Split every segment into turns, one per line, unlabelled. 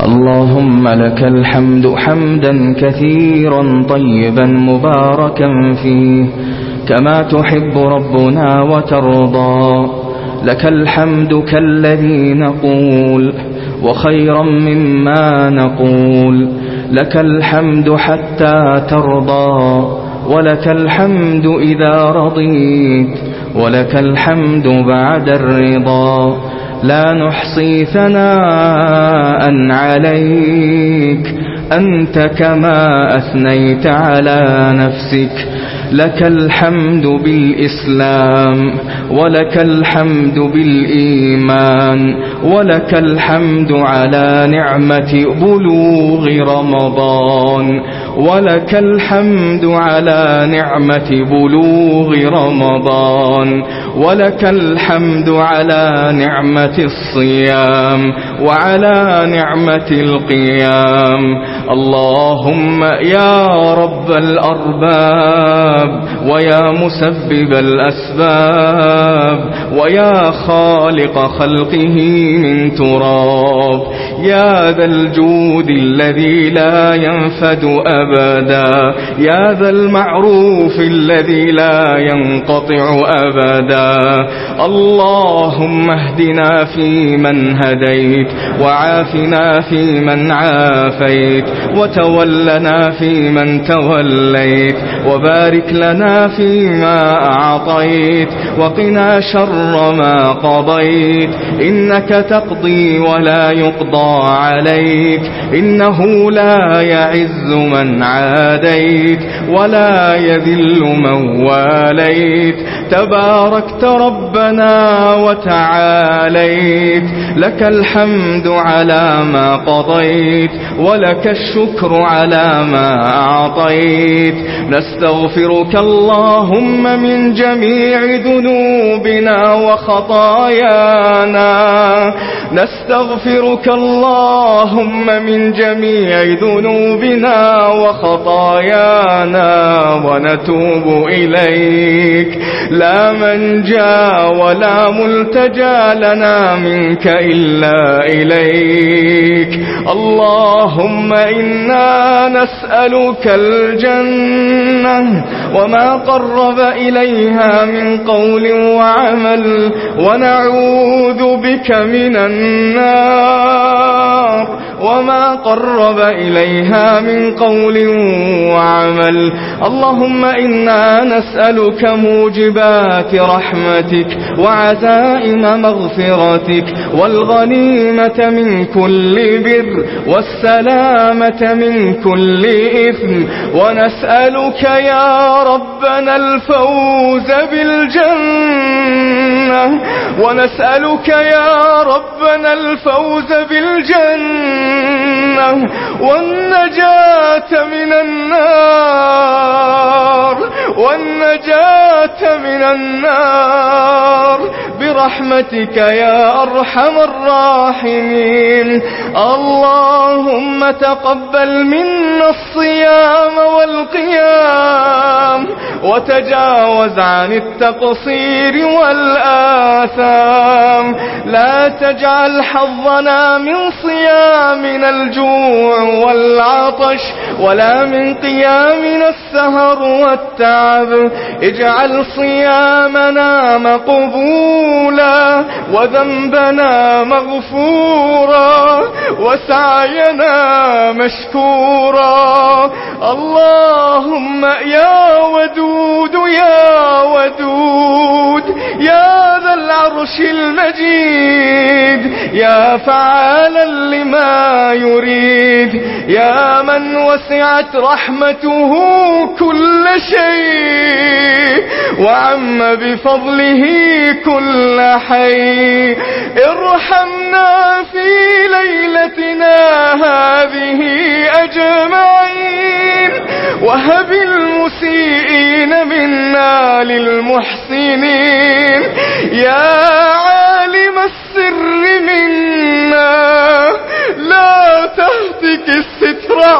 اللهم لك الحمد حمدا كثيرا طيبا مباركا فيه. كما تحب ربنا وترضى. لك الحمد كالذي نقول وخيرا مما نقول. لك الحمد حتى ترضى. ولك الحمد إذا رضيت. ولك الحمد بعد الرضا. لا نحصي ثناء عليك. أنت كما أثنيت على نفسك. لك الحمد بالإسلام ولك الحمد بالإيمان ولك الحمد على نعمة بلوغ رمضان ولك الحمد على نعمة بلوغ رمضان ولك الحمد على نعمة الصيام وعلى نعمة القيام اللهم يا رب الأرباب ويا مسبب الأسباب ويا خالق خلقه من تراب يا ذا الجود الذي لا ينفد أبدا يا ذا المعروف الذي لا ينقطع أبدا اللهم اهدنا في من هديت وعافنا في من عافيت وتولنا فيمن توليت وبارك لنا فيما أعطيت وقنا شر ما قضيت إنك تقضي ولا يقضى عليك إنه لا يعز من عاديت ولا يذل من واليت تباركت ربنا وتعاليت لك الحمد على ما قضيت ولك الشكر على ما أعطيت. نستغفرك اللهم من جميع ذنوبنا وخطايانا. نستغفرك اللهم من جميع ذنوبنا وخطايانا ونتوب إليك. لا منجا ولا ملتجى لنا منك إلا إليك. اللهم وإنا نسألك الجنة وما قرب إليها من قول وعمل ونعوذ بك من النار وما قرب إليها من قول وعمل اللهم إنا نسألك موجبات رحمتك وعزائم مغفرتك والغنيمة من كل بر والسلام من كل إثم ونسألك يا ربنا الفوز بالجنة ونسألك يا ربنا الفوز بالجنة الجنة والنجاة من النار والنجاة من النار. برحمتك يا أرحم الراحمين. اللهم تقبل منا الصيام والقيام. وتجاوز عن التقصير والآثام. لا تجعل حظنا من صيامنا الجوع والعطش ولا من قيامنا السهر والتعب. اجعل صيامنا مقبولا وذنبنا مغفورا. وسعينا مشكورا. اللهم يا ودود يا ودود يا العرش المجيد يا فعالا لما يريد يا من وسعت رحمته كل شيء وعم بفضله كل حي. ارحمنا في ليلتنا هذه أجمعين وهب المسيئين منا للمحسنين. يا عالم السر منا. لا تهتك السترا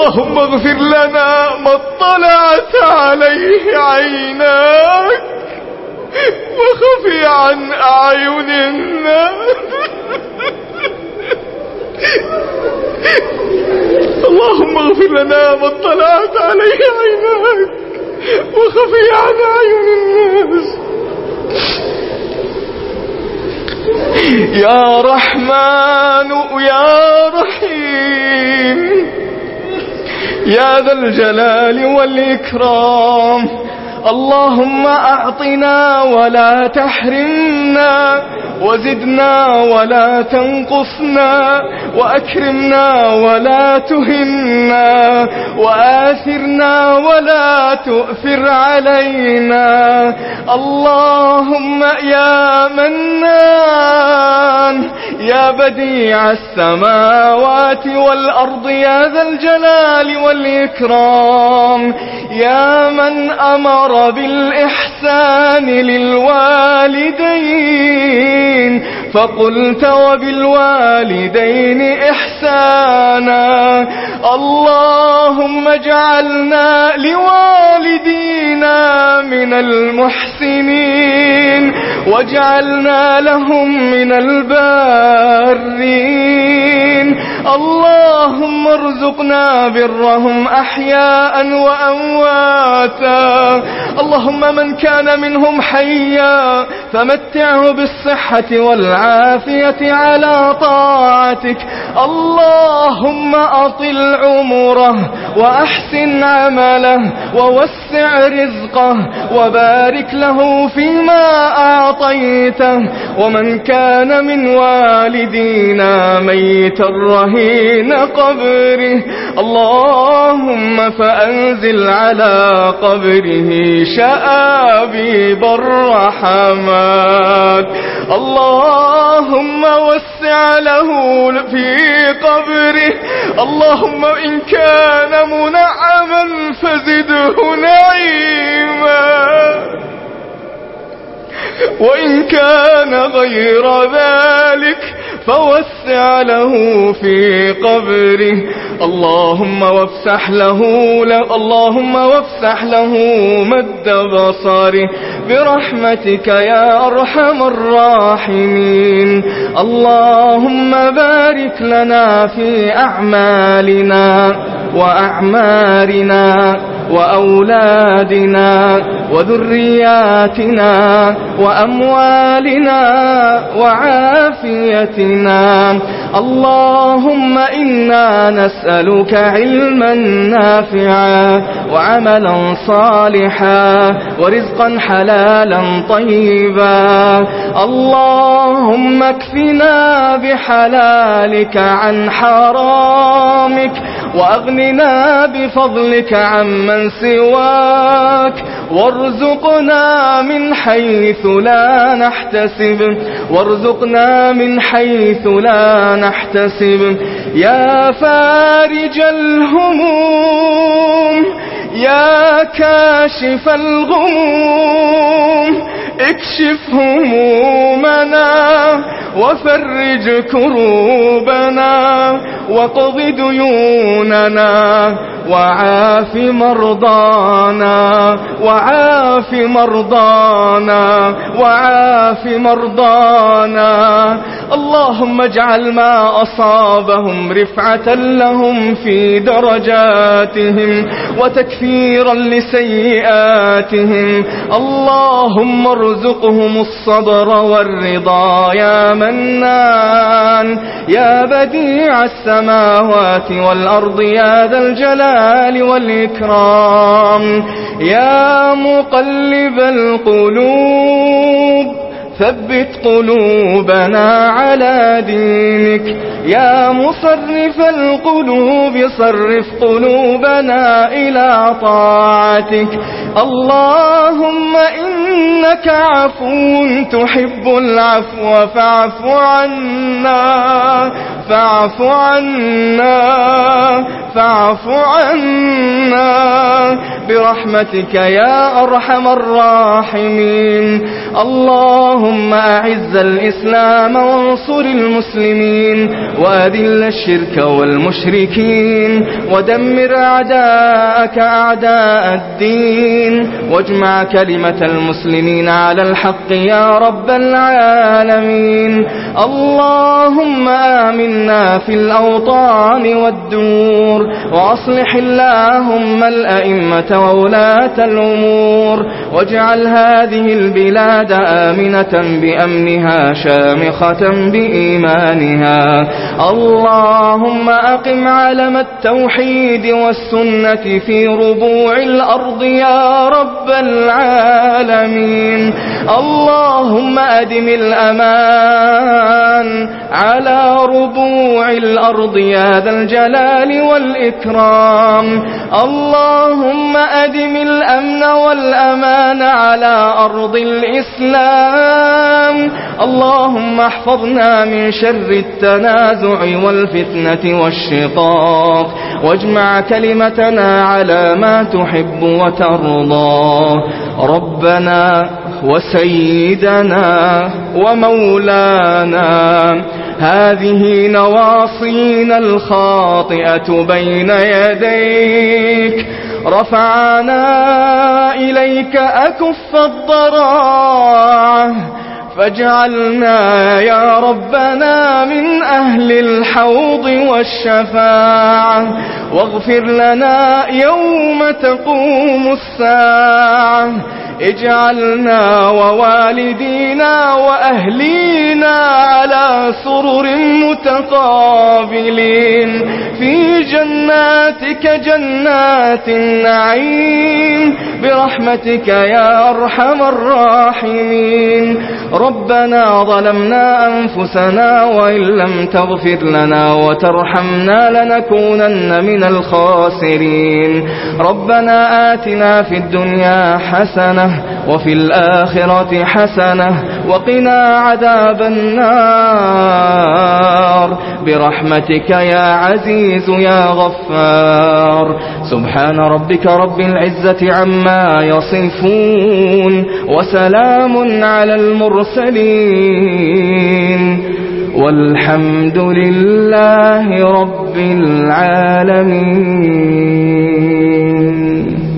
اللهم اغفر لنا ما اطلعت عليه عيناك وخفي عن أعين الناس اللهم اغفر لنا ما اطلعت عليه عيناك وخفي عن أعين الناس يا رحمن يا رحيم. يا ذا الجلال والإكرام. اللهم أعطنا ولا تحرمنا وزدنا ولا تنقصنا وأكرمنا ولا تهنا وآثرنا ولا تؤثر علينا. اللهم يا منان يا بديع السماوات والأرض يا ذا الجلال والإكرام يا من أمر بالإحسان للوالدين فقلت وبالوالدين إحسانا. اللهم اجعلنا لوالدينا من المحسنين. واجعلنا لهم من البارين. اللهم ارزقنا برهم أحياء وأمواتا. اللهم من كان منهم حيا فمتعه بالصحة والعافية على طاعتك. اللهم أطل عمره وأحسن عمله ووسع رزقه وبارك له فيما أعطيته. ومن كان من والدينا ميتا رهين قبره اللهم فأنزل على قبره شآبيب الرحمات. اللهم وسع له في قبره. اللهم إن كان منعما فزده نعيما. وإن كان غير ذلك فوسع له في قبره. اللهم وافسح له اللهم وافسح له مد بصره برحمتك يا أرحم الراحمين. اللهم بارك لنا في أعمالنا. وأعمارنا وأولادنا وذرياتنا وأموالنا وعافيتنا. اللهم إنا نسألك علما نافعا وعملا صالحا ورزقا حلالا طيبا. اللهم اكفنا بحلالك عن حرامك وأغننا بفضلك عمن سواك وارزقنا من حيث لا نحتسب وارزقنا من حيث لا نحتسب يا فارج الهموم يا كاشف الغموم اكشف همومنا وفرج كروبنا وقض ديوننا وعاف مرضانا وعاف مرضانا وعاف مرضانا اللهم اجعل ما أصابهم رفعة لهم في درجاتهم وتكفيرا لسيئاتهم اللهم ارزقهم الصبر والرضا يا منان يا بديع السماء السماوات والأرض يا ذا الجلال والإكرام. يا مقلب القلوب ثبت قلوبنا على دينك. يا مصرف القلوب صرف قلوبنا إلى طاعتك. اللهم إن إنك عفو تحب العفو فاعف عنا فاعف عنا فاعف عنا.
برحمتك يا أرحم الراحمين. اللهم أعز الإسلام وانصر المسلمين وأذل الشرك والمشركين ودمر أعداءك أعداء الدين واجمع كلمة المسلمين المسلمين على الحق يا رب العالمين. اللهم آمنا في الأوطان والدور وأصلح اللهم الأئمة وولاة الأمور واجعل هذه البلاد آمنة بأمنها شامخة بإيمانها اللهم أقم علم التوحيد والسنة في ربوع الأرض يا رب العالمين اللهم أدم الأمان الرحمن على ربوع الأرض يا ذا الجلال والإكرام. اللهم أدم الأمن والأمان على أرض الإسلام. اللهم احفظنا من شر التنازع والفتنة والشقاق. واجمع كلمتنا على ما تحب وترضى. ربنا وسيدنا ومولانا. هذه نواصينا الخاطئة بين يديك. رفعنا إليك أكف الضراعة. فاجعلنا يا ربنا من أهل الحوض والشفاعة. واغفر لنا يوم تقوم الساعة. اجعلنا ووالدينا وأهلينا على سرر متقابلين في جناتك جنات النعيم برحمتك يا أرحم الراحمين ربنا ظلمنا أنفسنا وإن لم تغفر لنا وترحمنا لنكونن من الخاسرين ربنا آتنا في الدنيا حسنة وفي الآخرة حسنة وقنا عذاب النار. برحمتك يا عزيز يا غفار. سبحان ربك رب العزة عما يصفون وسلام على المرسلين. والحمد لله رب العالمين.